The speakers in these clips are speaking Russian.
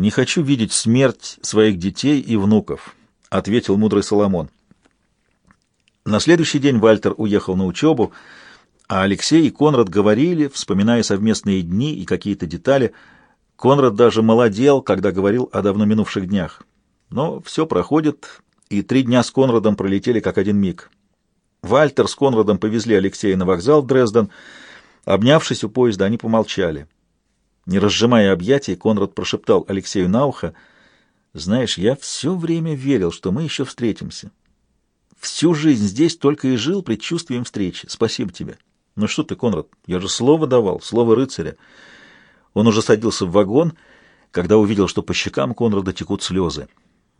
«Не хочу видеть смерть своих детей и внуков», — ответил мудрый Соломон. На следующий день Вальтер уехал на учебу, а Алексей и Конрад говорили, вспоминая совместные дни и какие-то детали. Конрад даже молодел, когда говорил о давно минувших днях. Но все проходит, и три дня с Конрадом пролетели как один миг. Вальтер с Конрадом повезли Алексея на вокзал Дрезден. Обнявшись у поезда, они помолчали. Не разжимая объятий, Конрад прошептал Алексею на ухо, «Знаешь, я все время верил, что мы еще встретимся. Всю жизнь здесь только и жил предчувствием встречи. Спасибо тебе». «Ну что ты, Конрад, я же слово давал, слово рыцаря». Он уже садился в вагон, когда увидел, что по щекам Конрада текут слезы.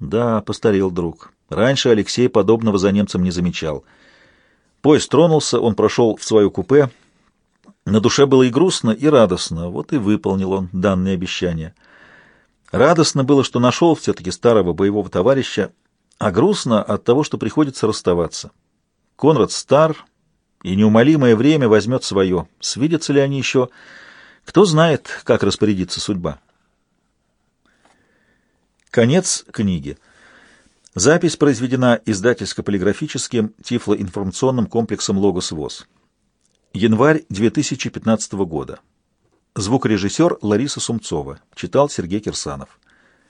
Да, постарел друг. Раньше Алексей подобного за немцем не замечал. Поезд тронулся, он прошел в свое купе. На душе было и грустно, и радостно. Вот и выполнил он данное обещание. Радостно было, что нашел все-таки старого боевого товарища, а грустно от того, что приходится расставаться. Конрад стар, и неумолимое время возьмет свое. Свидятся ли они еще? Кто знает, как распорядится судьба. Конец книги. Запись произведена издательско-полиграфическим тифлоинформационным комплексом «Логос ВОЗ». Январь 2015 года. Звукорежиссер Лариса Сумцова. Читал Сергей Кирсанов.